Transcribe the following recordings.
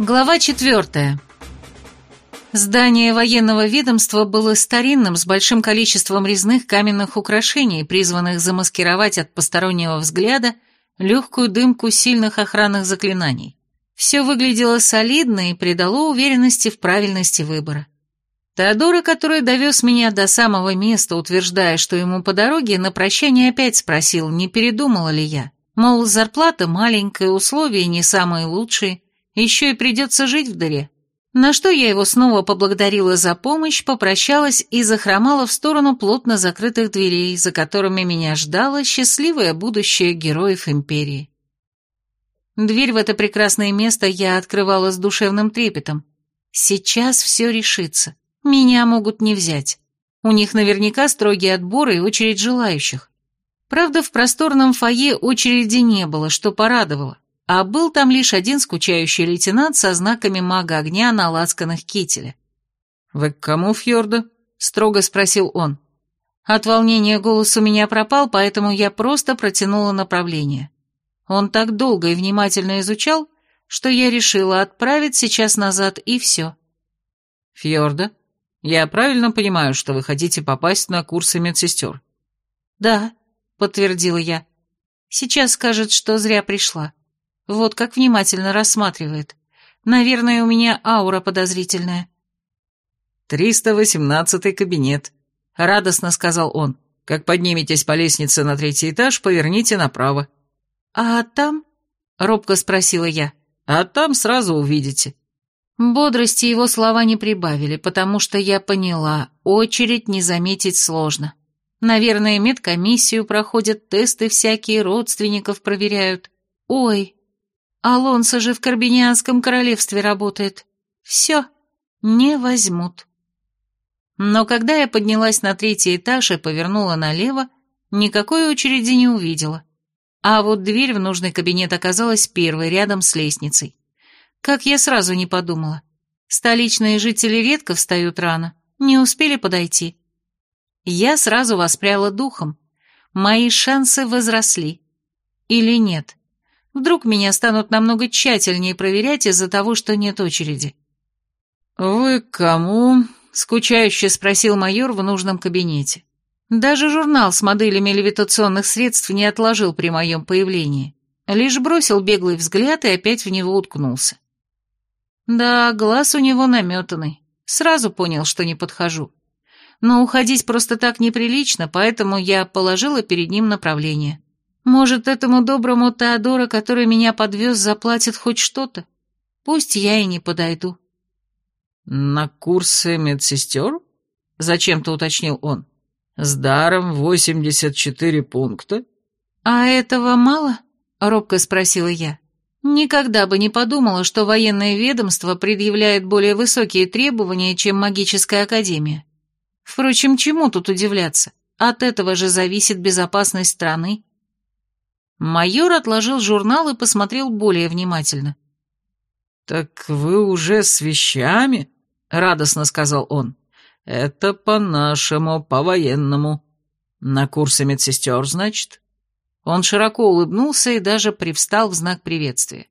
Глава четвертая. Здание военного ведомства было старинным, с большим количеством резных каменных украшений, призванных замаскировать от постороннего взгляда легкую дымку сильных охранных заклинаний. Все выглядело солидно и придало уверенности в правильности выбора. Теодора, который довез меня до самого места, утверждая, что ему по дороге, на прощание опять спросил, не передумала ли я. Мол, зарплата маленькая, условия не самые лучшие, еще и придется жить в дыре. На что я его снова поблагодарила за помощь, попрощалась и захромала в сторону плотно закрытых дверей, за которыми меня ждало счастливое будущее героев Империи. Дверь в это прекрасное место я открывала с душевным трепетом. Сейчас все решится. Меня могут не взять. У них наверняка строгий отбор и очередь желающих. Правда, в просторном фойе очереди не было, что порадовало а был там лишь один скучающий лейтенант со знаками мага огня на лацканах кителя. «Вы к кому, Фьорда?» — строго спросил он. От волнения голос у меня пропал, поэтому я просто протянула направление. Он так долго и внимательно изучал, что я решила отправить сейчас назад, и все. «Фьорда, я правильно понимаю, что вы хотите попасть на курсы медсестер?» «Да», — подтвердила я. «Сейчас скажет, что зря пришла». Вот как внимательно рассматривает. Наверное, у меня аура подозрительная. «Триста восемнадцатый кабинет», — радостно сказал он. «Как подниметесь по лестнице на третий этаж, поверните направо». «А там?» — робко спросила я. «А там сразу увидите». Бодрости его слова не прибавили, потому что я поняла, очередь не заметить сложно. Наверное, медкомиссию проходят, тесты всякие, родственников проверяют. Ой, Алонсо же в Карбинианском королевстве работает. Все, не возьмут. Но когда я поднялась на третий этаж и повернула налево, никакой очереди не увидела. А вот дверь в нужный кабинет оказалась первой, рядом с лестницей. Как я сразу не подумала. Столичные жители редко встают рано, не успели подойти. Я сразу воспряла духом. Мои шансы возросли. Или нет? Вдруг меня станут намного тщательнее проверять из-за того, что нет очереди. «Вы к кому?» — скучающе спросил майор в нужном кабинете. Даже журнал с моделями левитационных средств не отложил при моем появлении. Лишь бросил беглый взгляд и опять в него уткнулся. Да, глаз у него наметанный. Сразу понял, что не подхожу. Но уходить просто так неприлично, поэтому я положила перед ним направление. Может, этому доброму Теодора, который меня подвез, заплатит хоть что-то? Пусть я и не подойду. «На курсы медсестер?» — зачем-то уточнил он. «С даром восемьдесят четыре пункта?» «А этого мало?» — робко спросила я. «Никогда бы не подумала, что военное ведомство предъявляет более высокие требования, чем магическая академия. Впрочем, чему тут удивляться? От этого же зависит безопасность страны». Майор отложил журнал и посмотрел более внимательно. «Так вы уже с вещами?» — радостно сказал он. «Это по-нашему, по-военному. На курсе медсестер, значит?» Он широко улыбнулся и даже привстал в знак приветствия.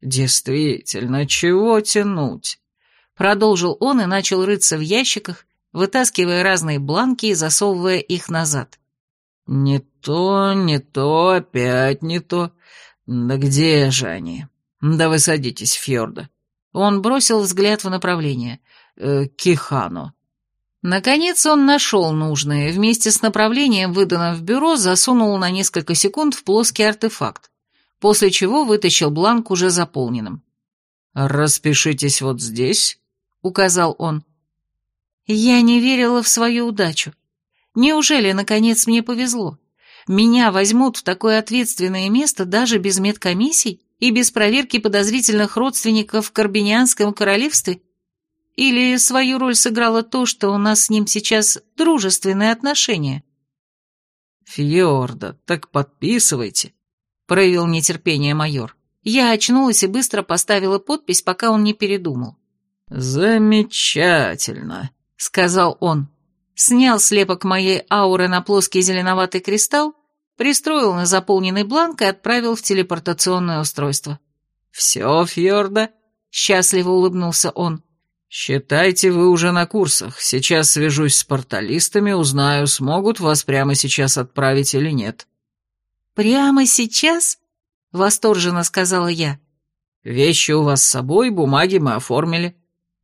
«Действительно, чего тянуть?» Продолжил он и начал рыться в ящиках, вытаскивая разные бланки и засовывая их назад. «Не то, не то, опять не то. Да где же они? Да вы садитесь, Фьорда». Он бросил взгляд в направление. Э, Кихану. Наконец он нашел нужное вместе с направлением, выданным в бюро, засунул на несколько секунд в плоский артефакт, после чего вытащил бланк уже заполненным. «Распишитесь вот здесь», — указал он. Я не верила в свою удачу. Неужели, наконец, мне повезло? Меня возьмут в такое ответственное место даже без медкомиссий и без проверки подозрительных родственников в Карбинианском королевстве? Или свою роль сыграло то, что у нас с ним сейчас дружественные отношения? «Фьорда, так подписывайте», — проявил нетерпение майор. Я очнулась и быстро поставила подпись, пока он не передумал. «Замечательно», — сказал он снял слепок моей ауры на плоский зеленоватый кристалл, пристроил на заполненный бланк и отправил в телепортационное устройство. «Все, Фьорда, счастливо улыбнулся он. «Считайте, вы уже на курсах. Сейчас свяжусь с порталистами, узнаю, смогут вас прямо сейчас отправить или нет». «Прямо сейчас?» — восторженно сказала я. «Вещи у вас с собой, бумаги мы оформили».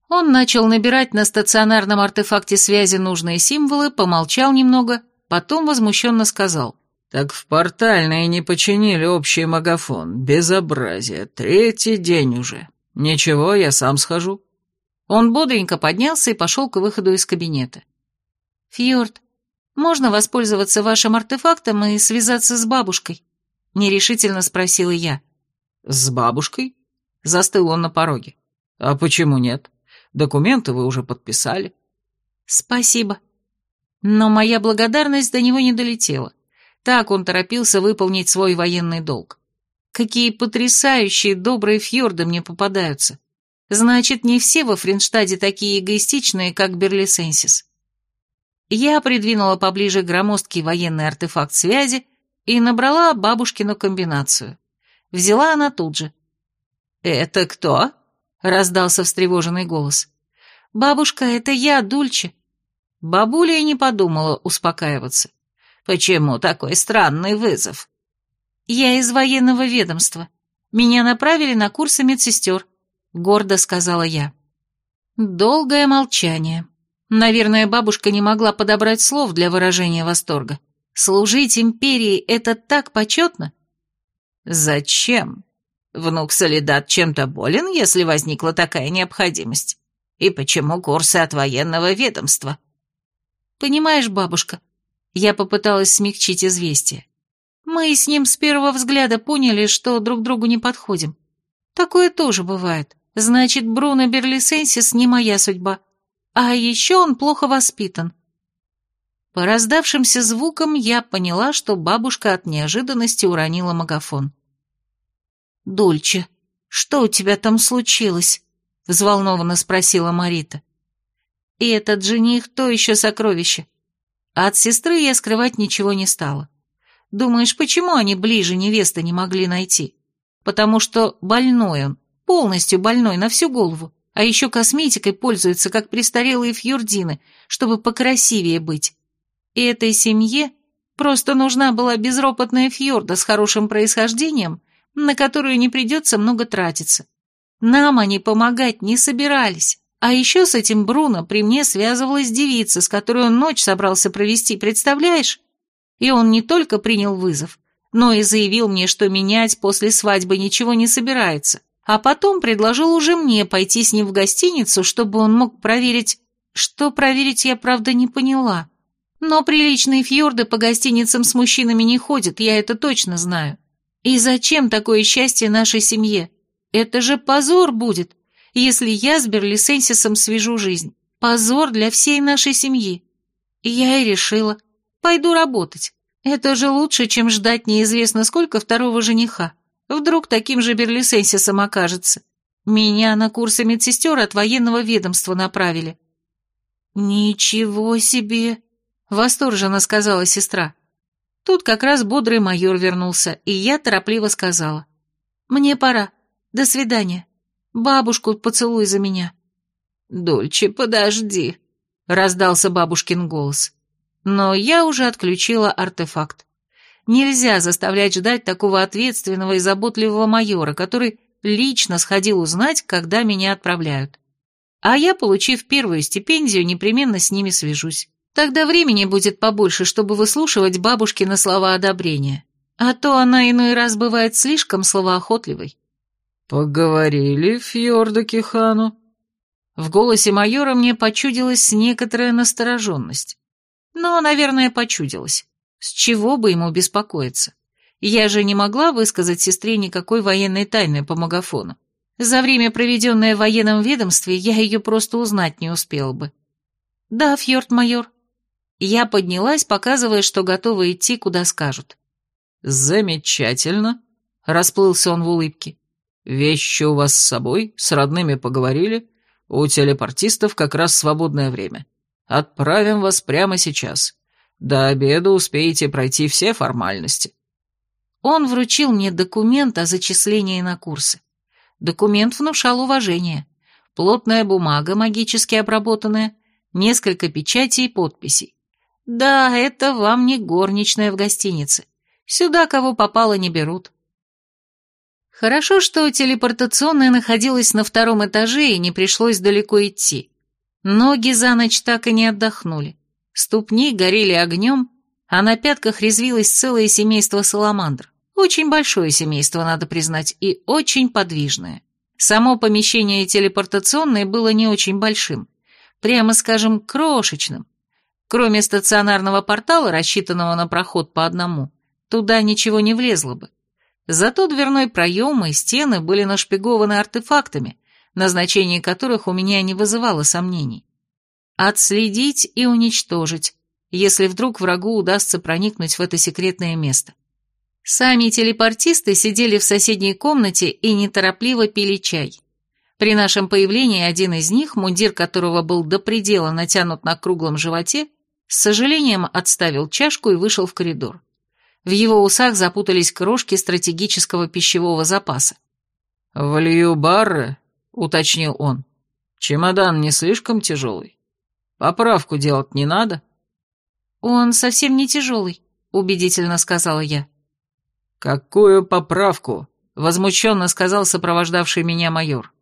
Он начал набирать на стационарном артефакте связи нужные символы, помолчал немного, потом возмущенно сказал. «Так в портальные не починили общий магафон. Безобразие. Третий день уже. Ничего, я сам схожу». Он бодренько поднялся и пошел к выходу из кабинета. «Фьорд, можно воспользоваться вашим артефактом и связаться с бабушкой?» — нерешительно спросила я. «С бабушкой?» — застыл он на пороге. «А почему нет? Документы вы уже подписали». «Спасибо». Но моя благодарность до него не долетела. Так он торопился выполнить свой военный долг. Какие потрясающие добрые фьорды мне попадаются. Значит, не все во Фринштаде такие эгоистичные, как Берлисенсис. Я придвинула поближе громоздкий военный артефакт связи и набрала бабушкину комбинацию. Взяла она тут же. «Это кто?» — раздался встревоженный голос. «Бабушка, это я, Дульче». Бабуля не подумала успокаиваться. «Почему такой странный вызов?» «Я из военного ведомства. Меня направили на курсы медсестер гордо сказала я. Долгое молчание. Наверное, бабушка не могла подобрать слов для выражения восторга. Служить империи — это так почетно. Зачем? Внук Солидат чем-то болен, если возникла такая необходимость? И почему курсы от военного ведомства? Понимаешь, бабушка, я попыталась смягчить известие. Мы с ним с первого взгляда поняли, что друг другу не подходим. Такое тоже бывает. Значит, Бруно Берлисенсис не моя судьба. А еще он плохо воспитан. По раздавшимся звукам я поняла, что бабушка от неожиданности уронила магафон. «Дульче, что у тебя там случилось?» — взволнованно спросила Марита. «И этот жених то еще сокровище. А от сестры я скрывать ничего не стала. Думаешь, почему они ближе невесты не могли найти? Потому что больной он, Полностью больной на всю голову. А еще косметикой пользуется, как престарелые фьюрдины, чтобы покрасивее быть. И этой семье просто нужна была безропотная фьорда с хорошим происхождением, на которую не придется много тратиться. Нам они помогать не собирались. А еще с этим Бруно при мне связывалась девица, с которой он ночь собрался провести, представляешь? И он не только принял вызов, но и заявил мне, что менять после свадьбы ничего не собирается а потом предложил уже мне пойти с ним в гостиницу, чтобы он мог проверить... Что проверить я, правда, не поняла. Но приличные фьорды по гостиницам с мужчинами не ходят, я это точно знаю. И зачем такое счастье нашей семье? Это же позор будет, если я с Берлисенсисом свяжу жизнь. Позор для всей нашей семьи. И я и решила, пойду работать. Это же лучше, чем ждать неизвестно сколько второго жениха. Вдруг таким же Берлисенсисом окажется. Меня на курсы медсестер от военного ведомства направили». «Ничего себе!» — восторженно сказала сестра. Тут как раз бодрый майор вернулся, и я торопливо сказала. «Мне пора. До свидания. Бабушку поцелуй за меня». «Дольче, подожди», — раздался бабушкин голос. Но я уже отключила артефакт. Нельзя заставлять ждать такого ответственного и заботливого майора, который лично сходил узнать, когда меня отправляют. А я, получив первую стипендию, непременно с ними свяжусь. Тогда времени будет побольше, чтобы выслушивать бабушкины слова одобрения. А то она иной раз бывает слишком словоохотливой. «Поговорили, Фьорда Кихану?» В голосе майора мне почудилась некоторая настороженность. Но, наверное, почудилась. С чего бы ему беспокоиться? Я же не могла высказать сестре никакой военной тайны по магафону. За время, проведенное в военном ведомстве, я ее просто узнать не успела бы. Да, фьорд-майор. Я поднялась, показывая, что готова идти, куда скажут. Замечательно. Расплылся он в улыбке. Вещи у вас с собой, с родными поговорили. У телепортистов как раз свободное время. Отправим вас прямо сейчас. До обеда успеете пройти все формальности». Он вручил мне документ о зачислении на курсы. Документ внушал уважение. Плотная бумага, магически обработанная, несколько печатей и подписей. Да, это вам не горничная в гостинице. Сюда кого попало не берут. Хорошо, что телепортационная находилась на втором этаже и не пришлось далеко идти. Ноги за ночь так и не отдохнули. Ступни горели огнем, а на пятках резвилось целое семейство саламандр. Очень большое семейство, надо признать, и очень подвижное. Само помещение телепортационной было не очень большим, прямо скажем, крошечным. Кроме стационарного портала, рассчитанного на проход по одному, туда ничего не влезло бы. Зато дверной проем и стены были нашпигованы артефактами, назначение которых у меня не вызывало сомнений. Отследить и уничтожить, если вдруг врагу удастся проникнуть в это секретное место. Сами телепортисты сидели в соседней комнате и неторопливо пили чай. При нашем появлении один из них, мундир которого был до предела натянут на круглом животе, с сожалением отставил чашку и вышел в коридор. В его усах запутались крошки стратегического пищевого запаса. «Влью барры», — уточнил он. «Чемодан не слишком тяжелый? Поправку делать не надо?» «Он совсем не тяжелый», — убедительно сказала я. «Какую поправку?» — возмущенно сказал сопровождавший меня майор.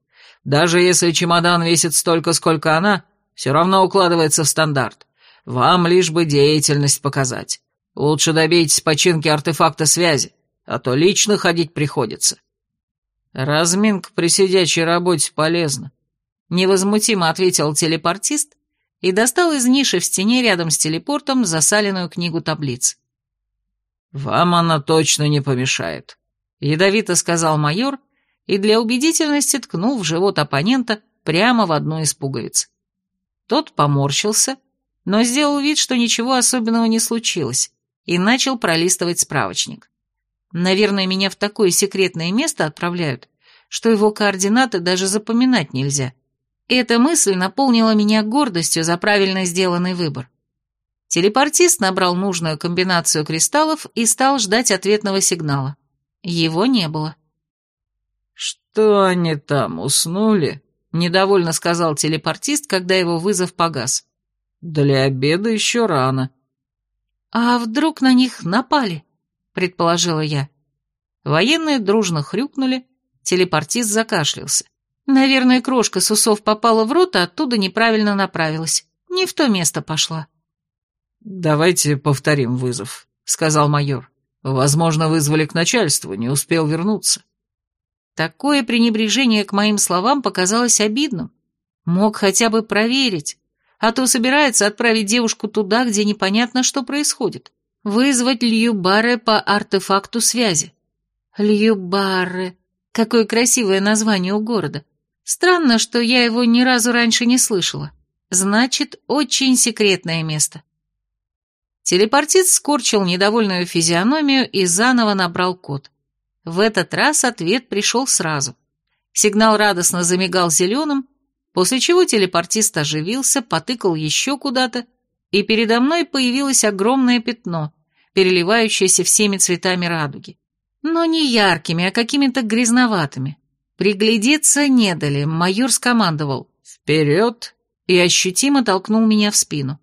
«Даже если чемодан весит столько, сколько она, все равно укладывается в стандарт. Вам лишь бы деятельность показать. Лучше добейтесь починки артефакта связи, а то лично ходить приходится». «Разминка при сидячей работе полезна», — невозмутимо ответил телепортист и достал из ниши в стене рядом с телепортом засаленную книгу таблиц. «Вам она точно не помешает», — ядовито сказал майор и для убедительности ткнул в живот оппонента прямо в одну из пуговиц. Тот поморщился, но сделал вид, что ничего особенного не случилось, и начал пролистывать справочник. Наверное, меня в такое секретное место отправляют, что его координаты даже запоминать нельзя. Эта мысль наполнила меня гордостью за правильно сделанный выбор. Телепортист набрал нужную комбинацию кристаллов и стал ждать ответного сигнала. Его не было. «Что они там, уснули?» — недовольно сказал телепортист, когда его вызов погас. «Для обеда еще рано». «А вдруг на них напали?» — предположила я. Военные дружно хрюкнули, телепортист закашлялся. Наверное, крошка с усов попала в рот, а оттуда неправильно направилась. Не в то место пошла. «Давайте повторим вызов», — сказал майор. «Возможно, вызвали к начальству, не успел вернуться». Такое пренебрежение к моим словам показалось обидным. Мог хотя бы проверить, а то собирается отправить девушку туда, где непонятно, что происходит. Вызвать Льюбаре по артефакту связи. Льюбаре. Какое красивое название у города. Странно, что я его ни разу раньше не слышала. Значит, очень секретное место. Телепортист скорчил недовольную физиономию и заново набрал код. В этот раз ответ пришел сразу. Сигнал радостно замигал зеленым, после чего телепортист оживился, потыкал еще куда-то, и передо мной появилось огромное пятно, переливающееся всеми цветами радуги. Но не яркими, а какими-то грязноватыми. Приглядеться не дали, майор скомандовал «Вперед!» и ощутимо толкнул меня в спину.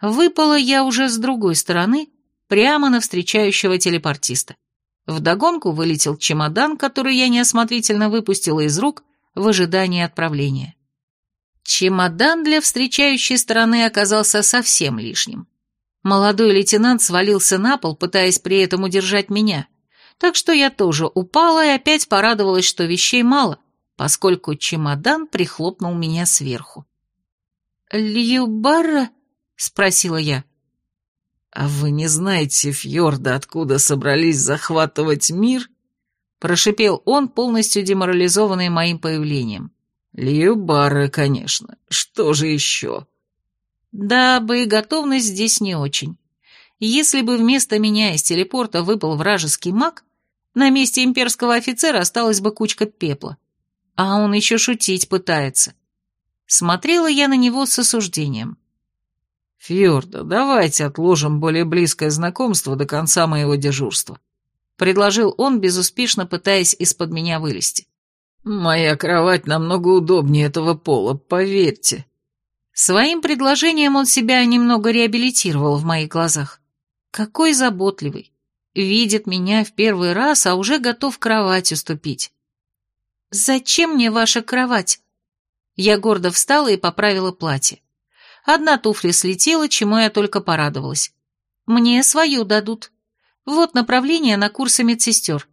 Выпала я уже с другой стороны, прямо на встречающего телепортиста. Вдогонку вылетел чемодан, который я неосмотрительно выпустила из рук в ожидании отправления. Чемодан для встречающей стороны оказался совсем лишним. Молодой лейтенант свалился на пол, пытаясь при этом удержать меня, так что я тоже упала и опять порадовалась, что вещей мало, поскольку чемодан прихлопнул меня сверху. «Льюбара?» — спросила я. «А вы не знаете, Фьорда, откуда собрались захватывать мир?» Прошипел он, полностью деморализованный моим появлением. «Льюбары, конечно. Что же еще?» Да, боеготовность здесь не очень. Если бы вместо меня из телепорта выпал вражеский маг, на месте имперского офицера осталась бы кучка пепла. А он еще шутить пытается. Смотрела я на него с осуждением. «Фьорда, давайте отложим более близкое знакомство до конца моего дежурства», — предложил он, безуспешно пытаясь из-под меня вылезти. Моя кровать намного удобнее этого пола, поверьте. Своим предложением он себя немного реабилитировал в моих глазах. Какой заботливый. Видит меня в первый раз, а уже готов кровать уступить. «Зачем мне ваша кровать?» Я гордо встала и поправила платье. Одна туфля слетела, чему я только порадовалась. Мне свою дадут. Вот направление на курсы медсестер.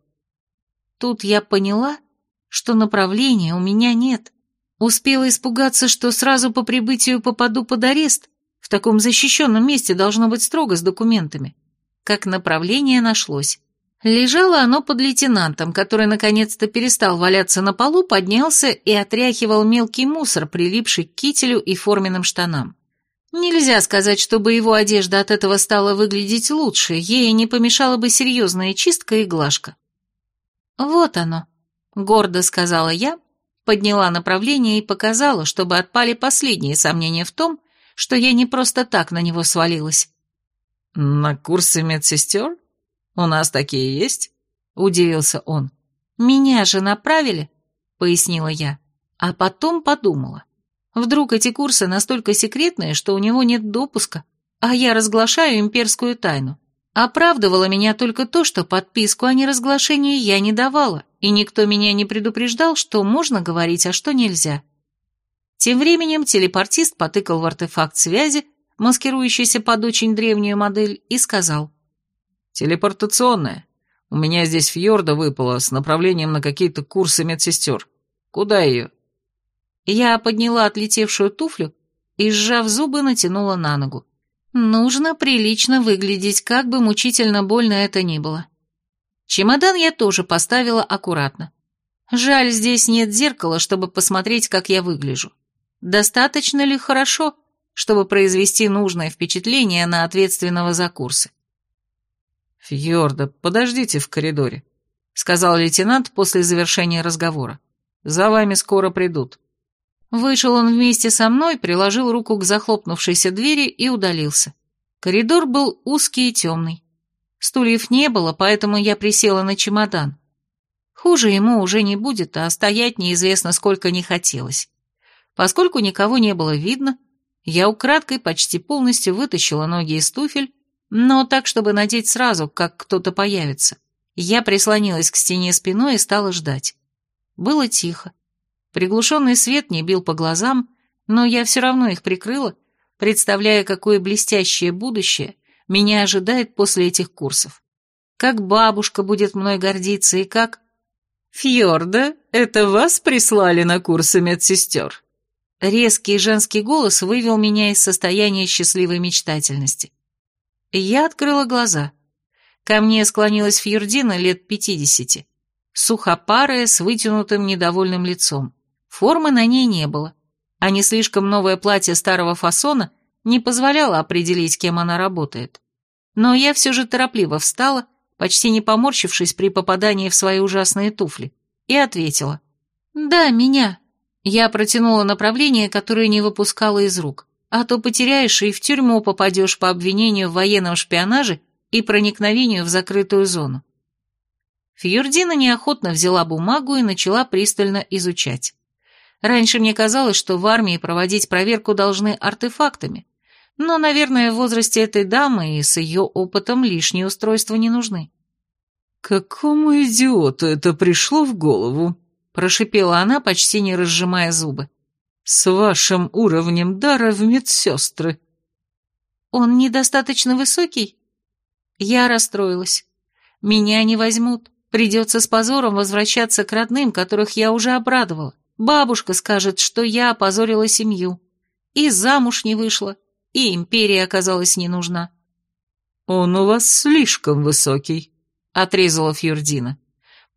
Тут я поняла, что направления у меня нет. Успела испугаться, что сразу по прибытию попаду под арест. В таком защищенном месте должно быть строго с документами. Как направление нашлось. Лежало оно под лейтенантом, который наконец-то перестал валяться на полу, поднялся и отряхивал мелкий мусор, прилипший к кителю и форменным штанам. Нельзя сказать, чтобы его одежда от этого стала выглядеть лучше, ей не помешала бы серьезная чистка и глажка. «Вот оно», — гордо сказала я, подняла направление и показала, чтобы отпали последние сомнения в том, что я не просто так на него свалилась. «На курсы медсестер? У нас такие есть?» — удивился он. «Меня же направили», — пояснила я, а потом подумала. Вдруг эти курсы настолько секретные, что у него нет допуска, а я разглашаю имперскую тайну. Оправдывало меня только то, что подписку о неразглашении я не давала, и никто меня не предупреждал, что можно говорить, а что нельзя. Тем временем телепортист потыкал в артефакт связи, маскирующийся под очень древнюю модель, и сказал. «Телепортационная. У меня здесь фьорда выпала с направлением на какие-то курсы медсестер. Куда ее?» Я подняла отлетевшую туфлю и, сжав зубы, натянула на ногу. Нужно прилично выглядеть, как бы мучительно больно это ни было. Чемодан я тоже поставила аккуратно. Жаль, здесь нет зеркала, чтобы посмотреть, как я выгляжу. Достаточно ли хорошо, чтобы произвести нужное впечатление на ответственного за курсы? «Фьорда, подождите в коридоре», — сказал лейтенант после завершения разговора. «За вами скоро придут». Вышел он вместе со мной, приложил руку к захлопнувшейся двери и удалился. Коридор был узкий и темный. Стульев не было, поэтому я присела на чемодан. Хуже ему уже не будет, а стоять неизвестно сколько не хотелось. Поскольку никого не было видно, я украдкой почти полностью вытащила ноги из туфель, но так, чтобы надеть сразу, как кто-то появится. Я прислонилась к стене спиной и стала ждать. Было тихо. Приглушенный свет не бил по глазам, но я все равно их прикрыла, представляя, какое блестящее будущее меня ожидает после этих курсов. Как бабушка будет мной гордиться и как... «Фьорда, это вас прислали на курсы медсестер?» Резкий женский голос вывел меня из состояния счастливой мечтательности. Я открыла глаза. Ко мне склонилась Фьюрдина лет пятидесяти, сухопарая, с вытянутым недовольным лицом. Формы на ней не было, а не слишком новое платье старого фасона не позволяло определить, кем она работает. Но я все же торопливо встала, почти не поморщившись при попадании в свои ужасные туфли, и ответила. «Да, меня». Я протянула направление, которое не выпускала из рук, а то потеряешь и в тюрьму попадешь по обвинению в военном шпионаже и проникновению в закрытую зону. Фьюрдина неохотно взяла бумагу и начала пристально изучать. Раньше мне казалось, что в армии проводить проверку должны артефактами, но, наверное, в возрасте этой дамы и с ее опытом лишние устройства не нужны. «Какому идиоту это пришло в голову?» – прошипела она, почти не разжимая зубы. «С вашим уровнем дара в медсестры». «Он недостаточно высокий?» Я расстроилась. «Меня не возьмут. Придется с позором возвращаться к родным, которых я уже обрадовала. Бабушка скажет, что я опозорила семью. И замуж не вышла, и империя оказалась не нужна. «Он у вас слишком высокий», — отрезала Фьюрдина.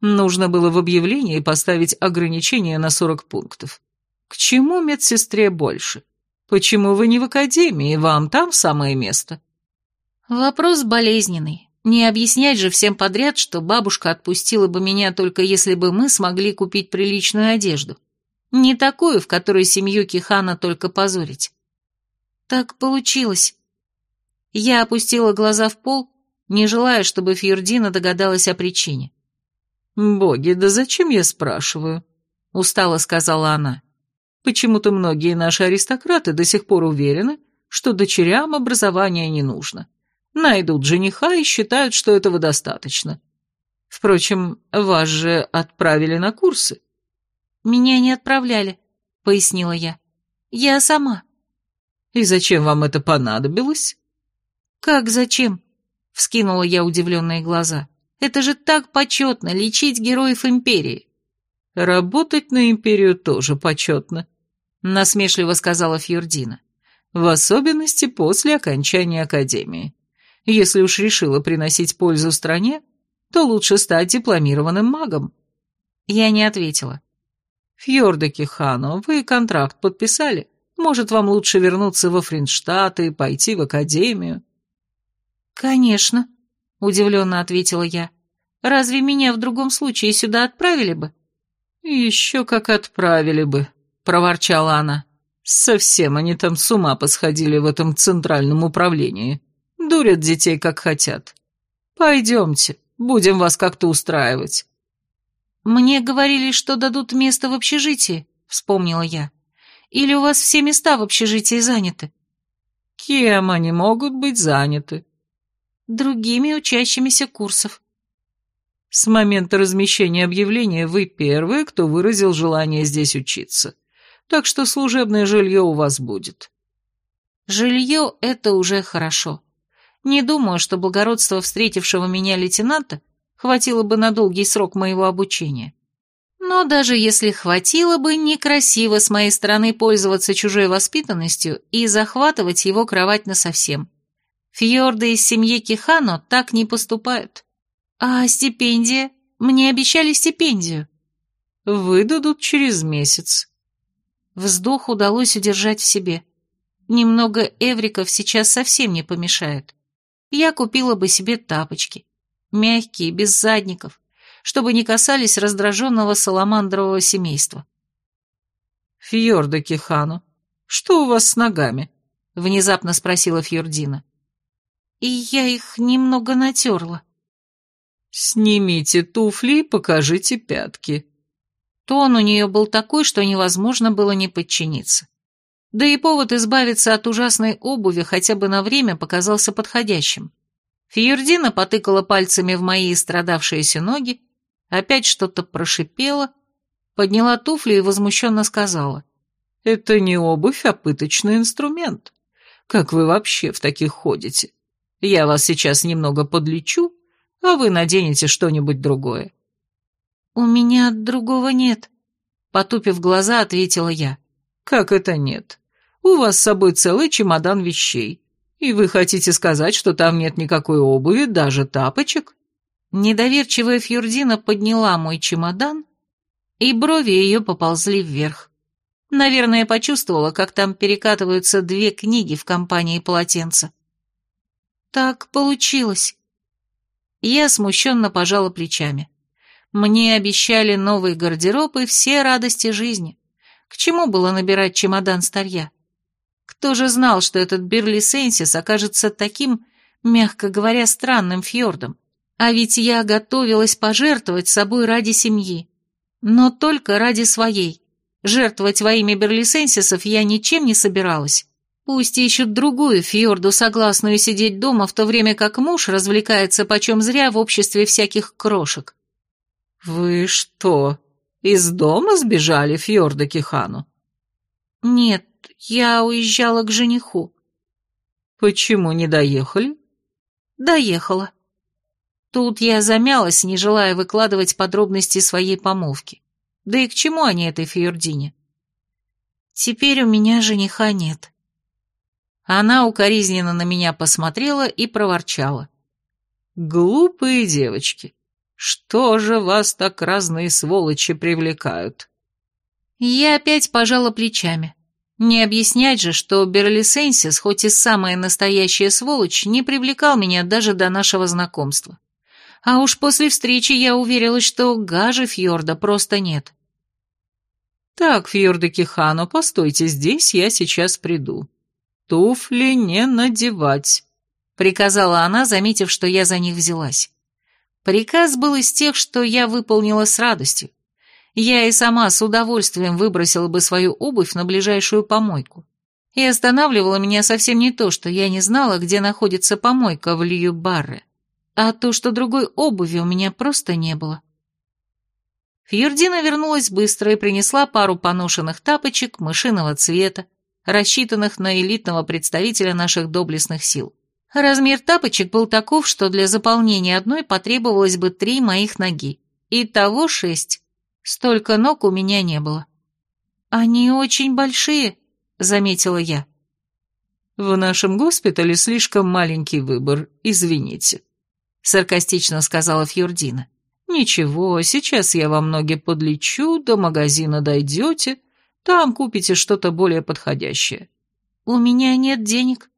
«Нужно было в объявлении поставить ограничение на сорок пунктов. К чему медсестре больше? Почему вы не в академии, вам там самое место?» Вопрос болезненный. Не объяснять же всем подряд, что бабушка отпустила бы меня только если бы мы смогли купить приличную одежду. Не такую, в которой семью Кихана только позорить. Так получилось. Я опустила глаза в пол, не желая, чтобы Фьюрдина догадалась о причине. «Боги, да зачем я спрашиваю?» — устало сказала она. «Почему-то многие наши аристократы до сих пор уверены, что дочерям образования не нужно. Найдут жениха и считают, что этого достаточно. Впрочем, вас же отправили на курсы». «Меня не отправляли», — пояснила я. «Я сама». «И зачем вам это понадобилось?» «Как зачем?» — вскинула я удивленные глаза. «Это же так почетно — лечить героев Империи». «Работать на Империю тоже почетно», — насмешливо сказала Фьюрдина. «В особенности после окончания Академии. Если уж решила приносить пользу стране, то лучше стать дипломированным магом». Я не ответила. «Фьорда Хану, вы контракт подписали? Может, вам лучше вернуться во Фринштадт и пойти в Академию?» «Конечно», — удивленно ответила я. «Разве меня в другом случае сюда отправили бы?» «Еще как отправили бы», — проворчала она. «Совсем они там с ума посходили в этом центральном управлении. Дурят детей, как хотят. Пойдемте, будем вас как-то устраивать». «Мне говорили, что дадут место в общежитии», — вспомнила я. «Или у вас все места в общежитии заняты?» «Кем они могут быть заняты?» «Другими учащимися курсов». С момента размещения объявления вы первые, кто выразил желание здесь учиться. Так что служебное жилье у вас будет. Жилье — это уже хорошо. Не думаю, что благородство встретившего меня лейтенанта хватило бы на долгий срок моего обучения. Но даже если хватило бы, некрасиво с моей стороны пользоваться чужой воспитанностью и захватывать его кровать насовсем. Фьорды из семьи Кихано так не поступают. «А стипендия? Мне обещали стипендию». «Выдадут через месяц». Вздох удалось удержать в себе. Немного эвриков сейчас совсем не помешает. Я купила бы себе тапочки. Мягкие, без задников, чтобы не касались раздраженного саламандрового семейства. «Фьорда Кихану, что у вас с ногами?» — внезапно спросила Фьордина. «И я их немного натерла», «Снимите туфли и покажите пятки». Тон у нее был такой, что невозможно было не подчиниться. Да и повод избавиться от ужасной обуви хотя бы на время показался подходящим. Фьюрдина потыкала пальцами в мои страдавшиеся ноги, опять что-то прошипела, подняла туфли и возмущенно сказала. «Это не обувь, а пыточный инструмент. Как вы вообще в таких ходите? Я вас сейчас немного подлечу, а вы наденете что-нибудь другое». «У меня другого нет», — потупив глаза, ответила я. «Как это нет? У вас с собой целый чемодан вещей, и вы хотите сказать, что там нет никакой обуви, даже тапочек?» Недоверчивая Фьюрдина подняла мой чемодан, и брови ее поползли вверх. Наверное, почувствовала, как там перекатываются две книги в компании полотенца. «Так получилось», я смущенно пожала плечами. Мне обещали новый гардероб и все радости жизни. К чему было набирать чемодан старья? Кто же знал, что этот Берлисенсис окажется таким, мягко говоря, странным фьордом? А ведь я готовилась пожертвовать собой ради семьи. Но только ради своей. Жертвовать во имя Берлисенсисов я ничем не собиралась. Пусть ищут другую фьорду, согласную сидеть дома, в то время как муж развлекается почем зря в обществе всяких крошек. «Вы что, из дома сбежали, Фьорда Кихану?» «Нет, я уезжала к жениху». «Почему не доехали?» «Доехала». Тут я замялась, не желая выкладывать подробности своей помолвки. Да и к чему они этой Фьордине? «Теперь у меня жениха нет». Она укоризненно на меня посмотрела и проворчала. «Глупые девочки, что же вас так разные сволочи привлекают?» Я опять пожала плечами. Не объяснять же, что Берлисенсис, хоть и самая настоящая сволочь, не привлекал меня даже до нашего знакомства. А уж после встречи я уверилась, что гажи Фьорда просто нет. «Так, Фьорда Кихану, постойте здесь, я сейчас приду», «Туфли не надевать», — приказала она, заметив, что я за них взялась. Приказ был из тех, что я выполнила с радостью. я и сама с удовольствием выбросила бы свою обувь на ближайшую помойку. И останавливало меня совсем не то, что я не знала, где находится помойка в Лью-Барре, а то, что другой обуви у меня просто не было. Фьюрдина вернулась быстро и принесла пару поношенных тапочек мышиного цвета, рассчитанных на элитного представителя наших доблестных сил. Размер тапочек был таков, что для заполнения одной потребовалось бы три моих ноги. Итого шесть. Столько ног у меня не было. «Они очень большие», — заметила я. «В нашем госпитале слишком маленький выбор, извините», — саркастично сказала Фьюрдина. «Ничего, сейчас я вам ноги подлечу, до магазина дойдете, там купите что-то более подходящее». «У меня нет денег».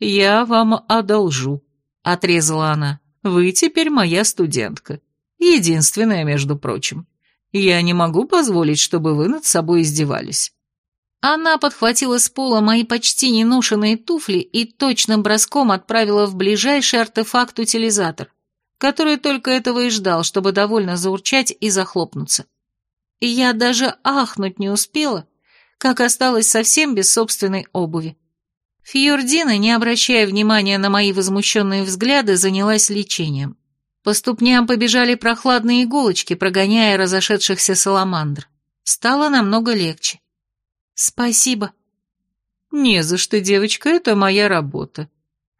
«Я вам одолжу», — отрезала она. «Вы теперь моя студентка. Единственная, между прочим. Я не могу позволить, чтобы вы над собой издевались». Она подхватила с пола мои почти неношенные туфли и точным броском отправила в ближайший артефакт-утилизатор который только этого и ждал, чтобы довольно заурчать и захлопнуться. И я даже ахнуть не успела, как осталась совсем без собственной обуви. Фьордина, не обращая внимания на мои возмущенные взгляды, занялась лечением. По ступням побежали прохладные иголочки, прогоняя разошедшихся саламандр. Стало намного легче. «Спасибо». «Не за что, девочка, это моя работа».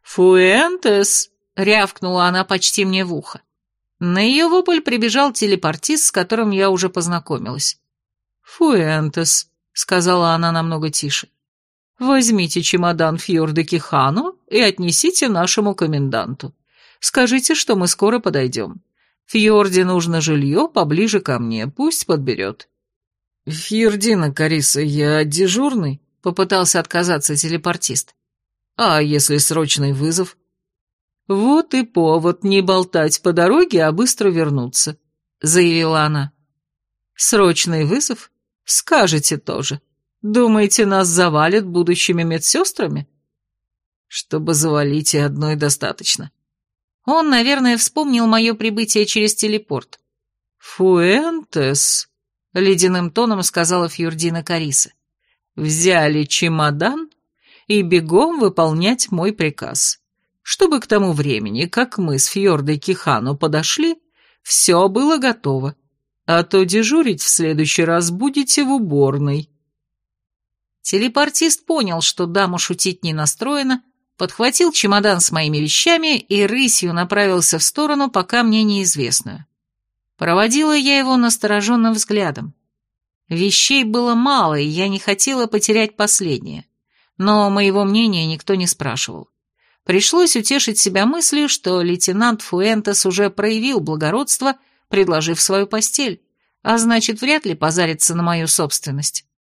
«Фуэнтес!» рявкнула она почти мне в ухо. На ее вопль прибежал телепортист, с которым я уже познакомилась. «Фуэнтес», — сказала она намного тише, — «возьмите чемодан Фьорды Кихану и отнесите нашему коменданту. Скажите, что мы скоро подойдем. Фьорде нужно жилье поближе ко мне, пусть подберет». «Фьордина, Кариса, я дежурный?» — попытался отказаться телепортист. «А если срочный вызов?» «Вот и повод не болтать по дороге, а быстро вернуться», — заявила она. «Срочный вызов? Скажете тоже. Думаете, нас завалят будущими медсестрами?» «Чтобы завалить и одной достаточно». Он, наверное, вспомнил мое прибытие через телепорт. «Фуэнтес», — ледяным тоном сказала Фьюрдина Кариса. «Взяли чемодан и бегом выполнять мой приказ чтобы к тому времени, как мы с Фьордой Кихану подошли, все было готово, а то дежурить в следующий раз будете в уборной». Телепортист понял, что дама шутить не настроена, подхватил чемодан с моими вещами и рысью направился в сторону, пока мне неизвестную. Проводила я его настороженным взглядом. Вещей было мало, и я не хотела потерять последнее, но моего мнения никто не спрашивал. Пришлось утешить себя мыслью, что лейтенант Фуэнтес уже проявил благородство, предложив свою постель, а значит, вряд ли позарится на мою собственность.